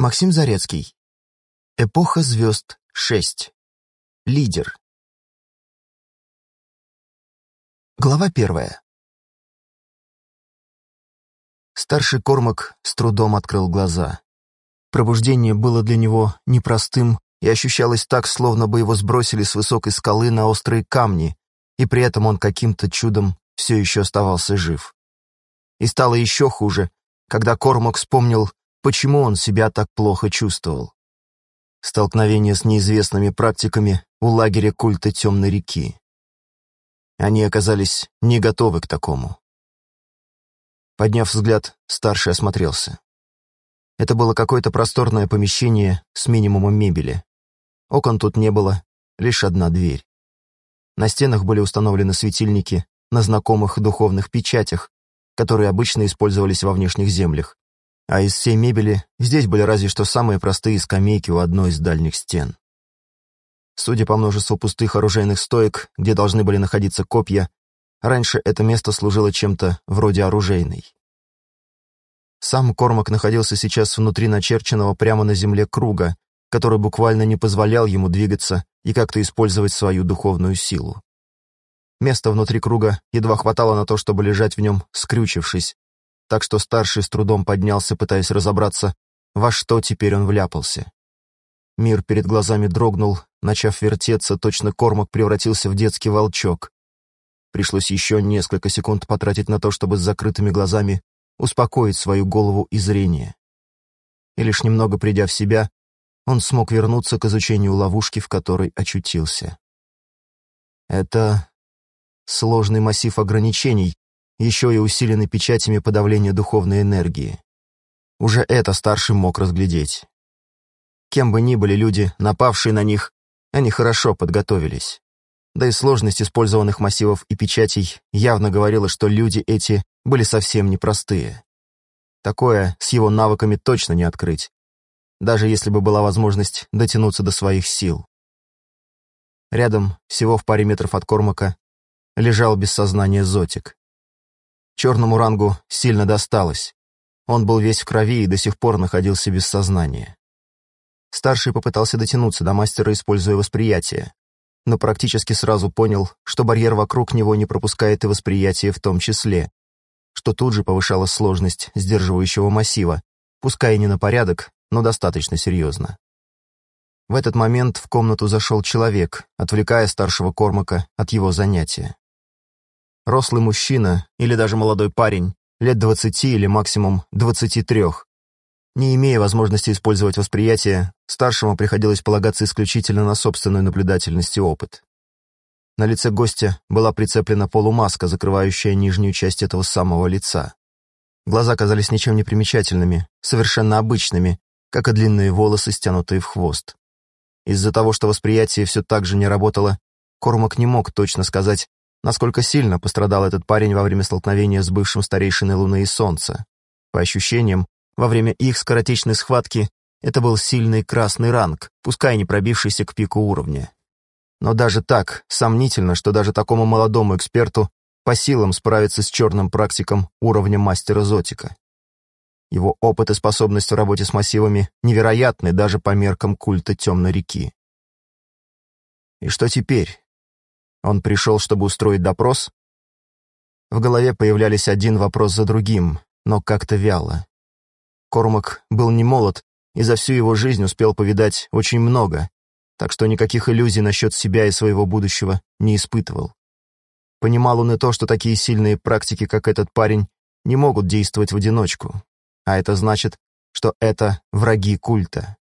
Максим Зарецкий. Эпоха звезд 6. Лидер. Глава первая. Старший Кормак с трудом открыл глаза. Пробуждение было для него непростым и ощущалось так, словно бы его сбросили с высокой скалы на острые камни, и при этом он каким-то чудом все еще оставался жив. И стало еще хуже, когда Кормак вспомнил почему он себя так плохо чувствовал. Столкновение с неизвестными практиками у лагеря культа Темной реки. Они оказались не готовы к такому. Подняв взгляд, старший осмотрелся. Это было какое-то просторное помещение с минимумом мебели. Окон тут не было, лишь одна дверь. На стенах были установлены светильники на знакомых духовных печатях, которые обычно использовались во внешних землях, а из всей мебели здесь были разве что самые простые скамейки у одной из дальних стен. Судя по множеству пустых оружейных стоек, где должны были находиться копья, раньше это место служило чем-то вроде оружейной. Сам Кормак находился сейчас внутри начерченного прямо на земле круга, который буквально не позволял ему двигаться и как-то использовать свою духовную силу. Места внутри круга едва хватало на то, чтобы лежать в нем, скрючившись, так что старший с трудом поднялся, пытаясь разобраться, во что теперь он вляпался. Мир перед глазами дрогнул, начав вертеться, точно кормок превратился в детский волчок. Пришлось еще несколько секунд потратить на то, чтобы с закрытыми глазами успокоить свою голову и зрение. И лишь немного придя в себя, он смог вернуться к изучению ловушки, в которой очутился. Это сложный массив ограничений, еще и усилены печатями подавления духовной энергии. Уже это старший мог разглядеть. Кем бы ни были люди, напавшие на них, они хорошо подготовились. Да и сложность использованных массивов и печатей явно говорила, что люди эти были совсем непростые. Такое с его навыками точно не открыть, даже если бы была возможность дотянуться до своих сил. Рядом, всего в паре метров от Кормака, лежал без сознания Зотик. Черному рангу сильно досталось. Он был весь в крови и до сих пор находился без сознания. Старший попытался дотянуться до мастера, используя восприятие, но практически сразу понял, что барьер вокруг него не пропускает и восприятие в том числе, что тут же повышало сложность сдерживающего массива, пускай и не на порядок, но достаточно серьезно. В этот момент в комнату зашел человек, отвлекая старшего Кормака от его занятия. Рослый мужчина или даже молодой парень, лет двадцати или максимум двадцати трех. Не имея возможности использовать восприятие, старшему приходилось полагаться исключительно на собственную наблюдательность и опыт. На лице гостя была прицеплена полумаска, закрывающая нижнюю часть этого самого лица. Глаза казались ничем не примечательными, совершенно обычными, как и длинные волосы, стянутые в хвост. Из-за того, что восприятие все так же не работало, Кормак не мог точно сказать, насколько сильно пострадал этот парень во время столкновения с бывшим старейшиной Луны и Солнца. По ощущениям, во время их скоротечной схватки это был сильный красный ранг, пускай не пробившийся к пику уровня. Но даже так, сомнительно, что даже такому молодому эксперту по силам справиться с черным практиком уровня мастера Зотика. Его опыт и способность в работе с массивами невероятны даже по меркам культа Темной реки. И что теперь? Он пришел, чтобы устроить допрос? В голове появлялись один вопрос за другим, но как-то вяло. Кормак был не молод и за всю его жизнь успел повидать очень много, так что никаких иллюзий насчет себя и своего будущего не испытывал. Понимал он и то, что такие сильные практики, как этот парень, не могут действовать в одиночку. А это значит, что это враги культа.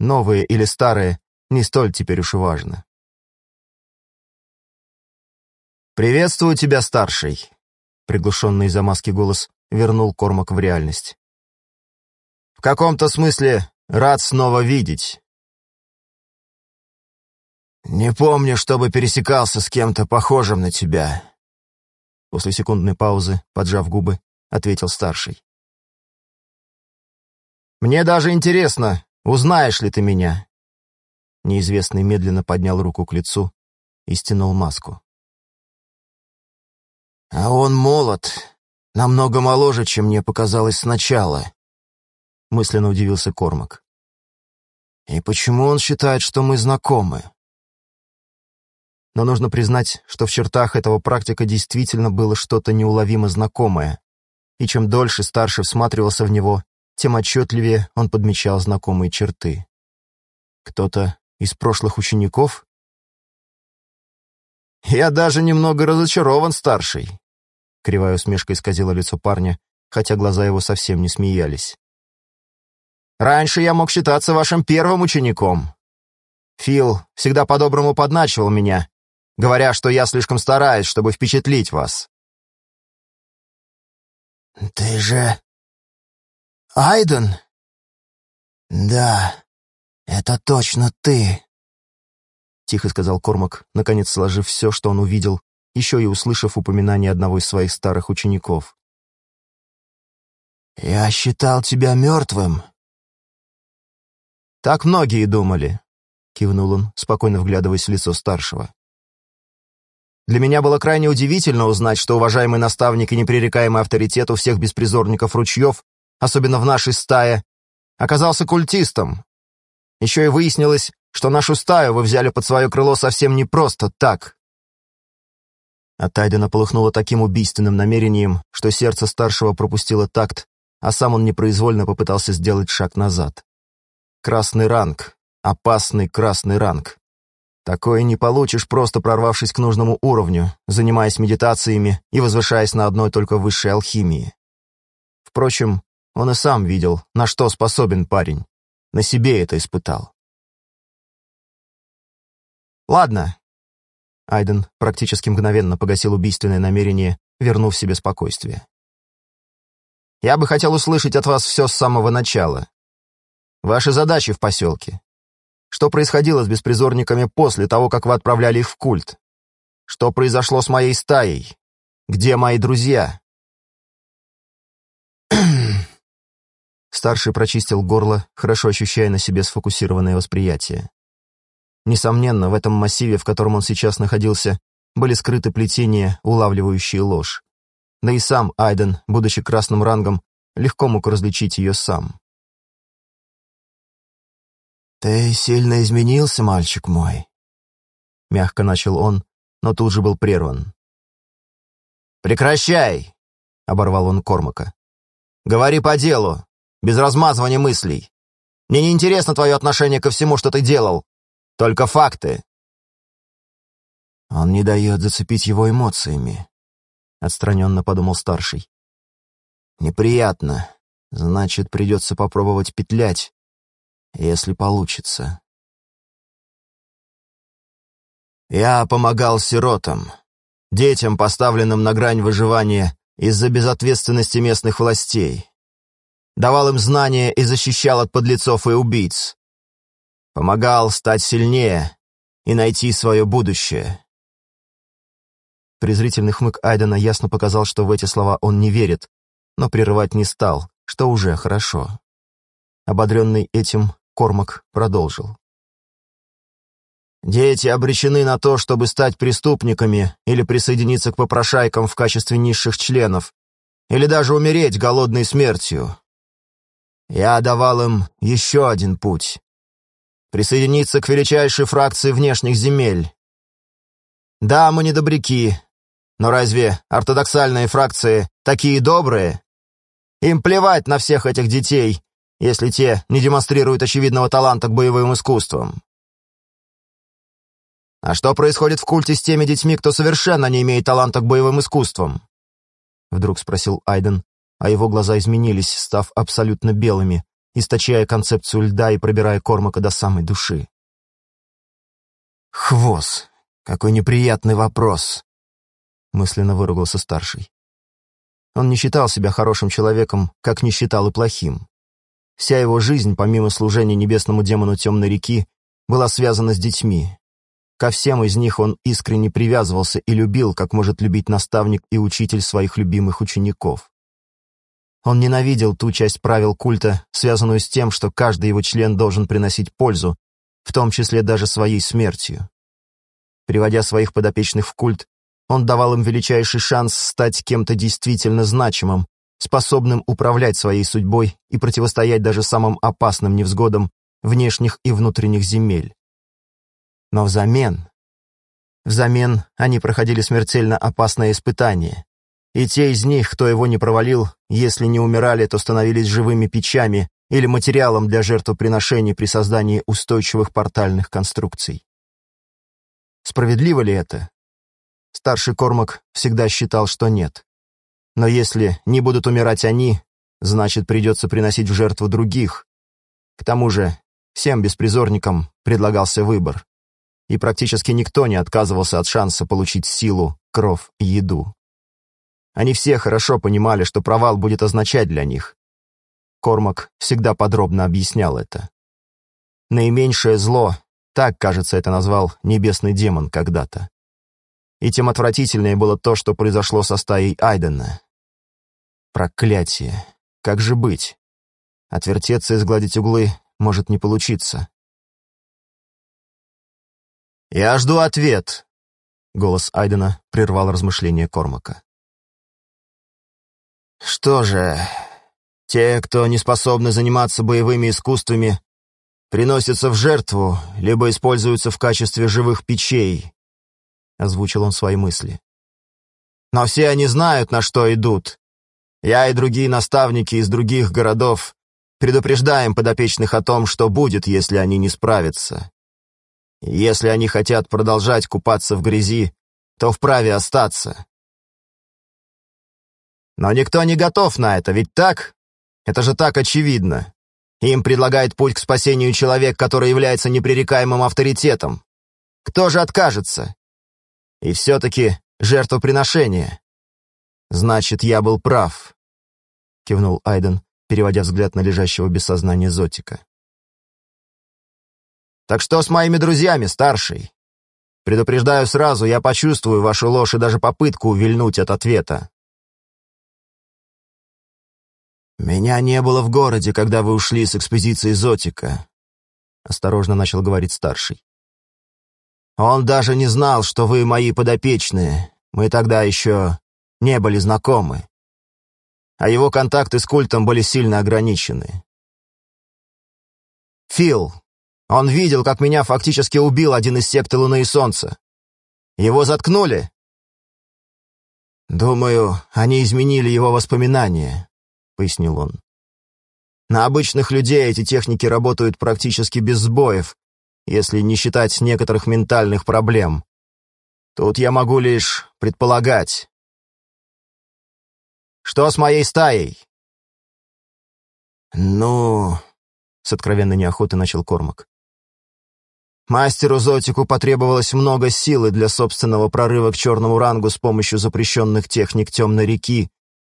Новые или старые, не столь теперь уж и важно. «Приветствую тебя, старший!» Приглушенный из-за маски голос вернул Кормак в реальность. «В каком-то смысле рад снова видеть». «Не помню, чтобы пересекался с кем-то похожим на тебя», После секундной паузы, поджав губы, ответил старший. «Мне даже интересно, узнаешь ли ты меня?» Неизвестный медленно поднял руку к лицу и стянул маску. А он молод, намного моложе, чем мне показалось сначала. Мысленно удивился Кормак. И почему он считает, что мы знакомы? Но нужно признать, что в чертах этого практика действительно было что-то неуловимо знакомое. И чем дольше старший всматривался в него, тем отчетливее он подмечал знакомые черты. Кто-то из прошлых учеников? «Я даже немного разочарован, старший», — кривая усмешка исказила лицо парня, хотя глаза его совсем не смеялись. «Раньше я мог считаться вашим первым учеником. Фил всегда по-доброму подначивал меня, говоря, что я слишком стараюсь, чтобы впечатлить вас». «Ты же... Айден?» «Да, это точно ты», — тихо сказал Кормак, наконец сложив все, что он увидел, еще и услышав упоминание одного из своих старых учеников. «Я считал тебя мертвым». «Так многие думали», — кивнул он, спокойно вглядываясь в лицо старшего. Для меня было крайне удивительно узнать, что уважаемый наставник и непререкаемый авторитет у всех беспризорников ручьев, особенно в нашей стае, оказался культистом. Еще и выяснилось, что нашу стаю вы взяли под свое крыло совсем не просто так. От Айдена полыхнуло таким убийственным намерением, что сердце старшего пропустило такт, а сам он непроизвольно попытался сделать шаг назад. Красный ранг. Опасный красный ранг. Такое не получишь, просто прорвавшись к нужному уровню, занимаясь медитациями и возвышаясь на одной только высшей алхимии. Впрочем, он и сам видел, на что способен парень. На себе это испытал. «Ладно». Айден практически мгновенно погасил убийственное намерение, вернув себе спокойствие. «Я бы хотел услышать от вас все с самого начала. Ваши задачи в поселке, что происходило с беспризорниками после того, как вы отправляли их в культ? Что произошло с моей стаей? Где мои друзья?» Старший прочистил горло, хорошо ощущая на себе сфокусированное восприятие. Несомненно, в этом массиве, в котором он сейчас находился, были скрыты плетения, улавливающие ложь. Да и сам Айден, будучи красным рангом, легко мог различить ее сам. «Ты сильно изменился, мальчик мой», — мягко начал он, но тут же был прерван. «Прекращай!» — оборвал он Кормака. «Говори по делу, без размазывания мыслей. Мне не интересно твое отношение ко всему, что ты делал. Только факты». «Он не дает зацепить его эмоциями», — отстраненно подумал старший. «Неприятно. Значит, придется попробовать петлять, если получится. Я помогал сиротам, детям, поставленным на грань выживания из-за безответственности местных властей. Давал им знания и защищал от подлецов и убийц. Помогал стать сильнее и найти свое будущее. Презрительный хмык Айдена ясно показал, что в эти слова он не верит, но прерывать не стал, что уже хорошо. Ободренный этим, Кормак продолжил. «Дети обречены на то, чтобы стать преступниками или присоединиться к попрошайкам в качестве низших членов, или даже умереть голодной смертью. Я давал им еще один путь — присоединиться к величайшей фракции внешних земель. Да, мы не добряки, но разве ортодоксальные фракции такие добрые? Им плевать на всех этих детей, если те не демонстрируют очевидного таланта к боевым искусствам. А что происходит в культе с теми детьми, кто совершенно не имеет таланта к боевым искусствам? Вдруг спросил Айден, а его глаза изменились, став абсолютно белыми, источая концепцию льда и пробирая Кормака до самой души. «Хвост! Какой неприятный вопрос!» мысленно выругался старший. Он не считал себя хорошим человеком, как не считал и плохим. Вся его жизнь, помимо служения небесному демону Темной реки, была связана с детьми. Ко всем из них он искренне привязывался и любил, как может любить наставник и учитель своих любимых учеников. Он ненавидел ту часть правил культа, связанную с тем, что каждый его член должен приносить пользу, в том числе даже своей смертью. Приводя своих подопечных в культ, он давал им величайший шанс стать кем-то действительно значимым, способным управлять своей судьбой и противостоять даже самым опасным невзгодам, внешних и внутренних земель. Но взамен... Взамен они проходили смертельно опасное испытание. И те из них, кто его не провалил, если не умирали, то становились живыми печами или материалом для жертвоприношений при создании устойчивых портальных конструкций. Справедливо ли это? Старший Кормак всегда считал, что нет. Но если не будут умирать они, значит, придется приносить в жертву других. К тому же, всем беспризорникам предлагался выбор. И практически никто не отказывался от шанса получить силу, кровь и еду. Они все хорошо понимали, что провал будет означать для них. Кормак всегда подробно объяснял это. Наименьшее зло, так, кажется, это назвал небесный демон когда-то. И тем отвратительнее было то, что произошло со стаей Айдена. Проклятие. Как же быть? Отвертеться и сгладить углы может не получиться. «Я жду ответ», — голос Айдена прервал размышления Кормака. «Что же, те, кто не способны заниматься боевыми искусствами, приносятся в жертву, либо используются в качестве живых печей», — озвучил он свои мысли. «Но все они знают, на что идут. Я и другие наставники из других городов предупреждаем подопечных о том, что будет, если они не справятся. если они хотят продолжать купаться в грязи, то вправе остаться. Но никто не готов на это, ведь так? Это же так очевидно. Им предлагает путь к спасению человек, который является непререкаемым авторитетом. Кто же откажется? И все-таки жертвоприношение. Значит, я был прав, кивнул Айден, переводя взгляд на лежащего без сознания Зотика. Так что с моими друзьями, старший? Предупреждаю сразу, я почувствую вашу ложь и даже попытку увильнуть от ответа. «Меня не было в городе, когда вы ушли с экспедиции Зотика», — осторожно начал говорить старший. «Он даже не знал, что вы мои подопечные. Мы тогда еще не были знакомы. А его контакты с культом были сильно ограничены. Фил, он видел, как меня фактически убил один из секты Луны и Солнца. Его заткнули?» «Думаю, они изменили его воспоминания», — пояснил он. «На обычных людей эти техники работают практически без сбоев, если не считать некоторых ментальных проблем. Тут я могу лишь предполагать. Что с моей стаей?» «Ну...» — с откровенной неохотой начал Кормак. Мастеру Зотику потребовалось много силы для собственного прорыва к черному рангу с помощью запрещенных техник темной реки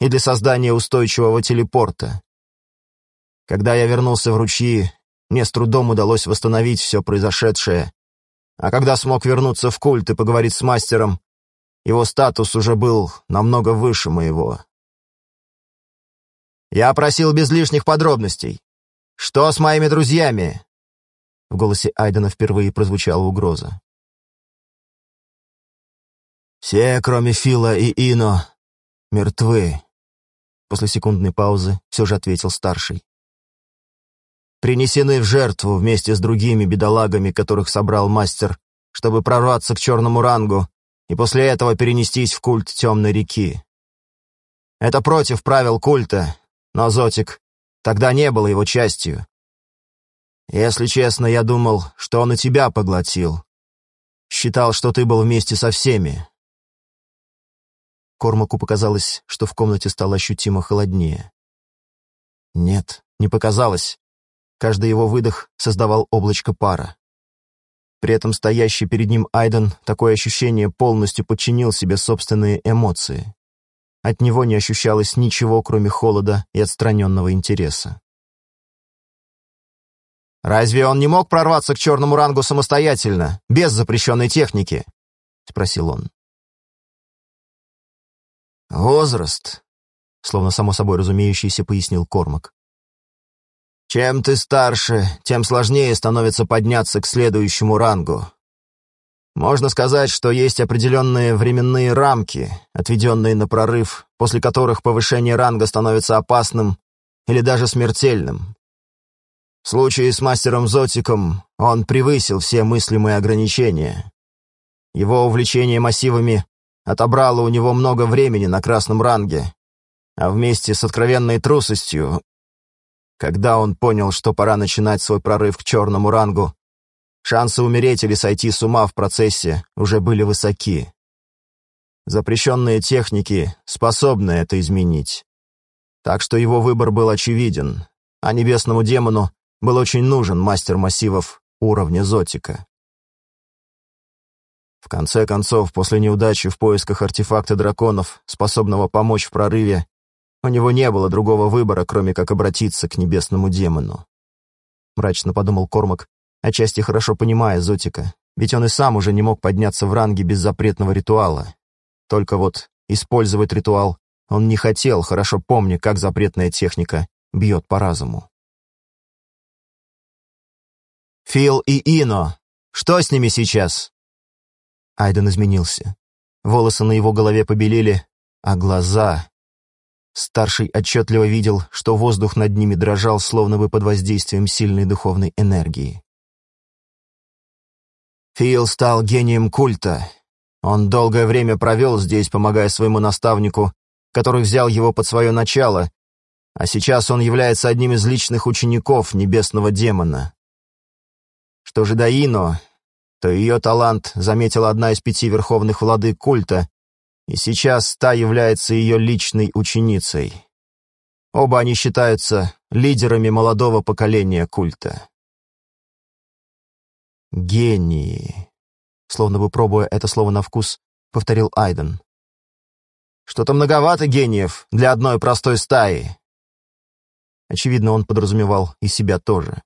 и для создания устойчивого телепорта. Когда я вернулся в ручьи, мне с трудом удалось восстановить все произошедшее, а когда смог вернуться в культ и поговорить с мастером, его статус уже был намного выше моего. Я просил без лишних подробностей. Что с моими друзьями? В голосе Айдена впервые прозвучала угроза. «Все, кроме Фила и Ино, мертвы», После секундной паузы все же ответил старший. «Принесены в жертву вместе с другими бедолагами, которых собрал мастер, чтобы прорваться к черному рангу и после этого перенестись в культ темной реки. Это против правил культа, но Зотик тогда не был его частью. Если честно, я думал, что он и тебя поглотил. Считал, что ты был вместе со всеми, Кормаку показалось, что в комнате стало ощутимо холоднее. Нет, не показалось. Каждый его выдох создавал облачко пара. При этом стоящий перед ним Айден такое ощущение полностью подчинил себе собственные эмоции. От него не ощущалось ничего, кроме холода и отстраненного интереса. «Разве он не мог прорваться к черному рангу самостоятельно, без запрещенной техники?» — спросил он. «Возраст», — словно само собой разумеющийся пояснил Кормак. «Чем ты старше, тем сложнее становится подняться к следующему рангу. Можно сказать, что есть определенные временные рамки, отведенные на прорыв, после которых повышение ранга становится опасным или даже смертельным. В случае с мастером Зотиком он превысил все мыслимые ограничения. Его увлечение массивами отобрало у него много времени на красном ранге, а вместе с откровенной трусостью, когда он понял, что пора начинать свой прорыв к черному рангу, шансы умереть или сойти с ума в процессе уже были высоки. Запрещенные техники способны это изменить. Так что его выбор был очевиден, а небесному демону был очень нужен мастер массивов уровня Зотика. В конце концов, после неудачи в поисках артефакта драконов, способного помочь в прорыве, у него не было другого выбора, кроме как обратиться к небесному демону. Мрачно подумал Кормак, отчасти хорошо понимая Зотика, ведь он и сам уже не мог подняться в ранге без запретного ритуала. Только вот использовать ритуал он не хотел, хорошо помня, как запретная техника бьет по разуму. «Фил и Ино! Что с ними сейчас?» Айден изменился. Волосы на его голове побелели, а глаза... Старший отчетливо видел, что воздух над ними дрожал, словно бы под воздействием сильной духовной энергии. Фил стал гением культа. Он долгое время провел здесь, помогая своему наставнику, который взял его под свое начало, а сейчас он является одним из личных учеников небесного демона. Что же до Ино, то ее талант заметила одна из пяти верховных владык культа, и сейчас та является ее личной ученицей. Оба они считаются лидерами молодого поколения культа. «Гении», словно бы пробуя это слово на вкус, повторил Айден. «Что-то многовато гениев для одной простой стаи». Очевидно, он подразумевал и себя тоже.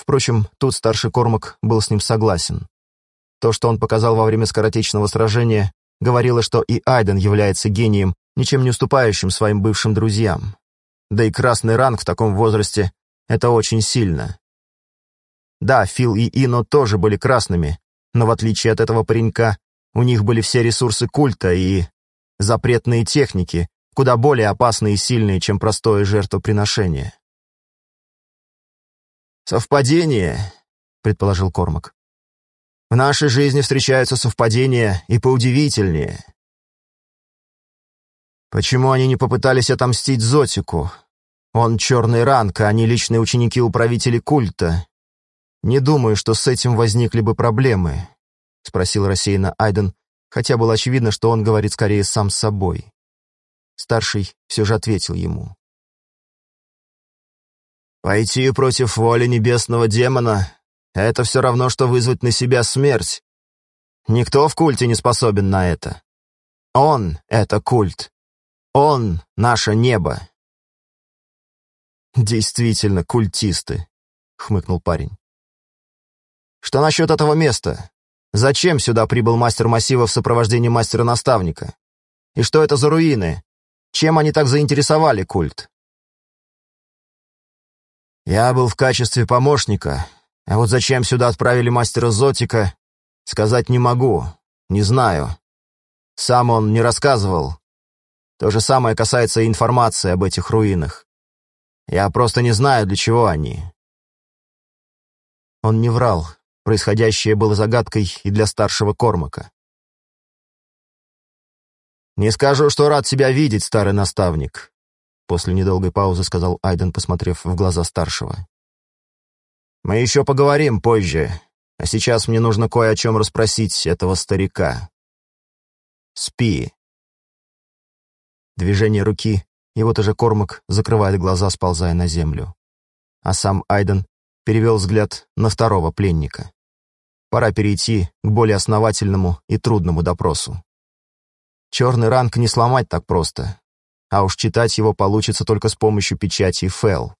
Впрочем, тут старший Кормак был с ним согласен. То, что он показал во время скоротечного сражения, говорило, что и Айден является гением, ничем не уступающим своим бывшим друзьям. Да и красный ранг в таком возрасте — это очень сильно. Да, Фил и Ино тоже были красными, но в отличие от этого паренька, у них были все ресурсы культа и запретные техники, куда более опасные и сильные, чем простое жертвоприношение. «Совпадение», — предположил Кормак. «В нашей жизни встречаются совпадения и поудивительнее. Почему они не попытались отомстить Зотику? Он черный ранг, а они личные ученики управителей культа. Не думаю, что с этим возникли бы проблемы», — спросил рассеянно Айден, хотя было очевидно, что он говорит скорее сам с собой. Старший все же ответил ему. Пойти против воли небесного демона — это все равно, что вызвать на себя смерть. Никто в культе не способен на это. Он — это культ. Он — наше небо. «Действительно, культисты», — хмыкнул парень. «Что насчет этого места? Зачем сюда прибыл мастер массива в сопровождении мастера-наставника? И что это за руины? Чем они так заинтересовали культ?» Я был в качестве помощника, а вот зачем сюда отправили мастера Зотика, сказать не могу, не знаю. Сам он не рассказывал. То же самое касается и информации об этих руинах. Я просто не знаю, для чего они. Он не врал. Происходящее было загадкой и для старшего Кормака. «Не скажу, что рад тебя видеть, старый наставник. После недолгой паузы сказал Айден, посмотрев в глаза старшего. «Мы еще поговорим позже, а сейчас мне нужно кое о чем расспросить этого старика. Спи». Движение руки, и вот уже Кормак закрывает глаза, сползая на землю. А сам Айден перевел взгляд на второго пленника. Пора перейти к более основательному и трудному допросу. Черный ранг не сломать так просто, а уж читать его получится только с помощью печати Фэл.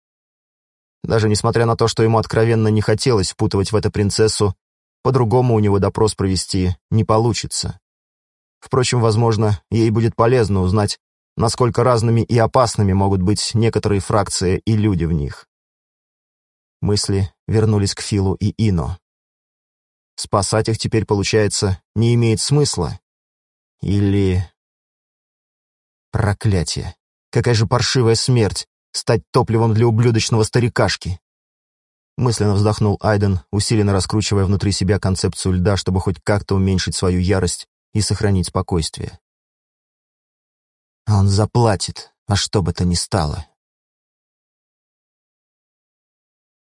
Даже несмотря на то, что ему откровенно не хотелось впутывать в это принцессу, по-другому у него допрос провести не получится. Впрочем, возможно, ей будет полезно узнать, насколько разными и опасными могут быть некоторые фракции и люди в них. Мысли вернулись к Филу и Ино. Спасать их теперь, получается, не имеет смысла. Или Проклятие! Какая же паршивая смерть! Стать топливом для ублюдочного старикашки! мысленно вздохнул Айден, усиленно раскручивая внутри себя концепцию льда, чтобы хоть как-то уменьшить свою ярость и сохранить спокойствие. «Он заплатит, во что бы то ни стало»,